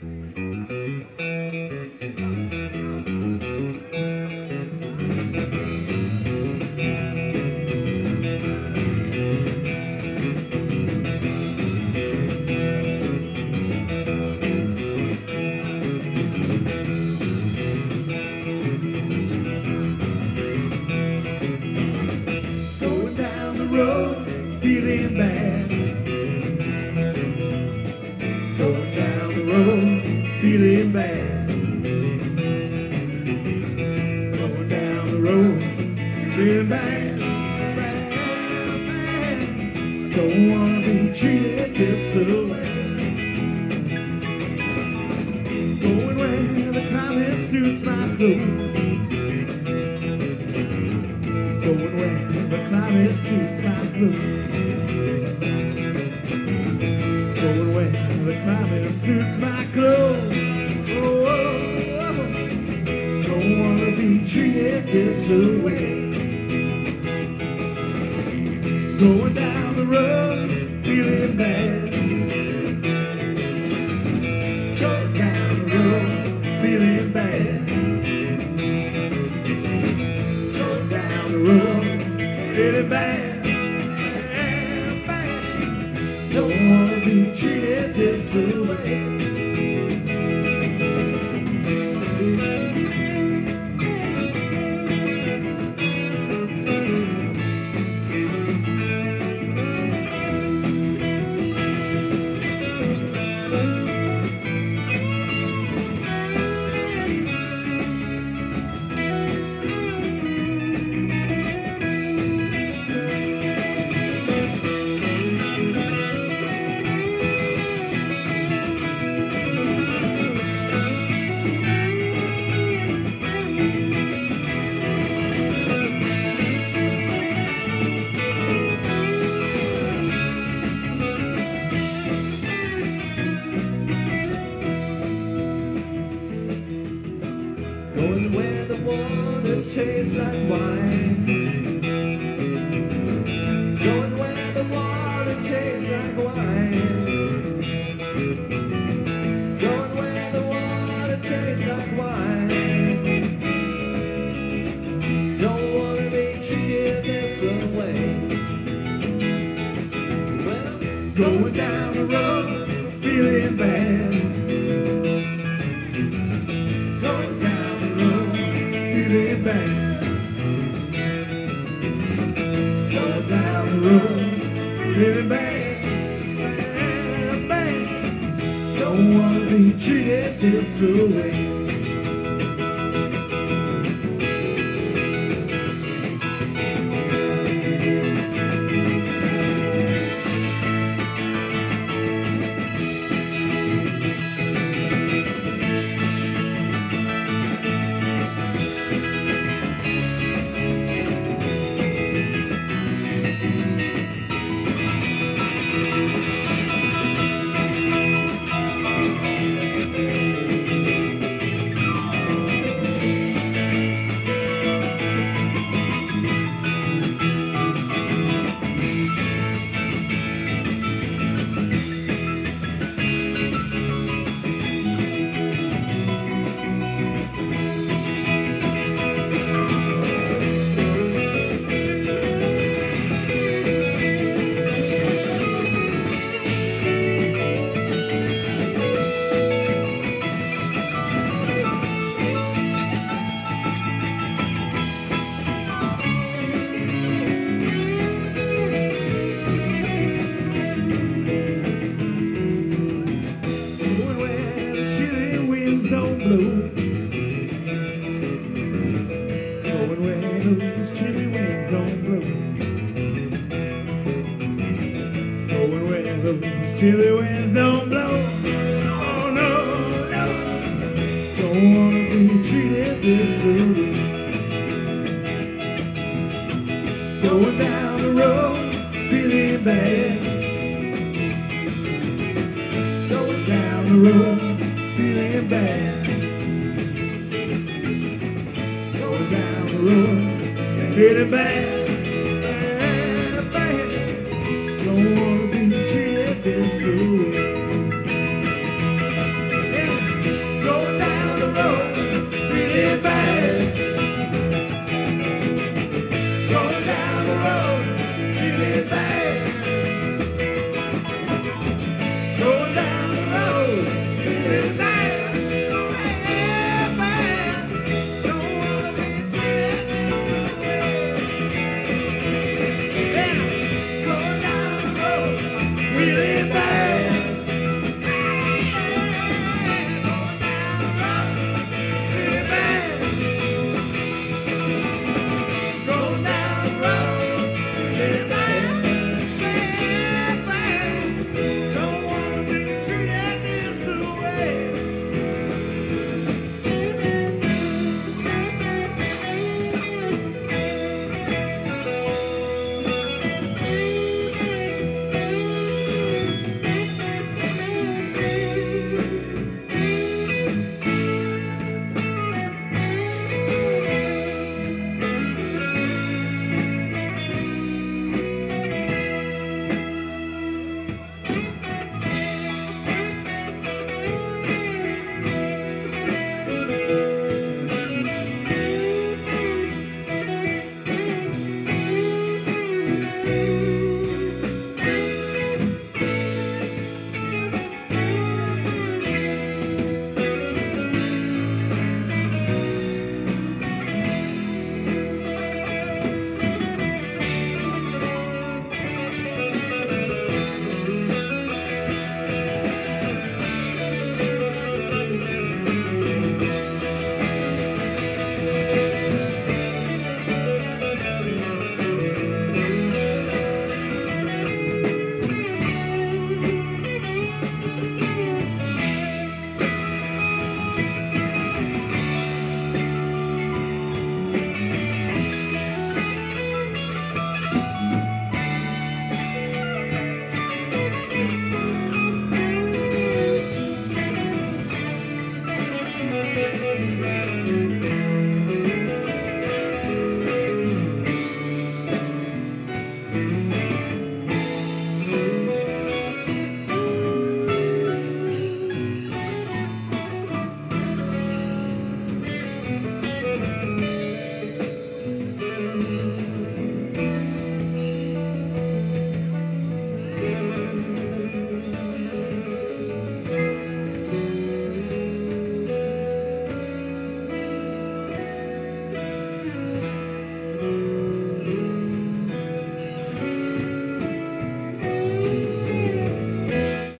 Going Going down the road, feeling bad. bad, bad. Don't wanna be treated this way. Going where the climate suits my clothes. Going where the climate suits my clothes. Going where the climate suits my clothes. This way. Going down Going where the water tastes like wine. Don't wanna be treated this way. Winds. Going where those chilly winds don't blow. Going where those chilly winds don't blow. Oh no, no. Don't wanna be treated this way. Going down the road, feeling bad. Going down the road, feeling bad. The road, feeling bad.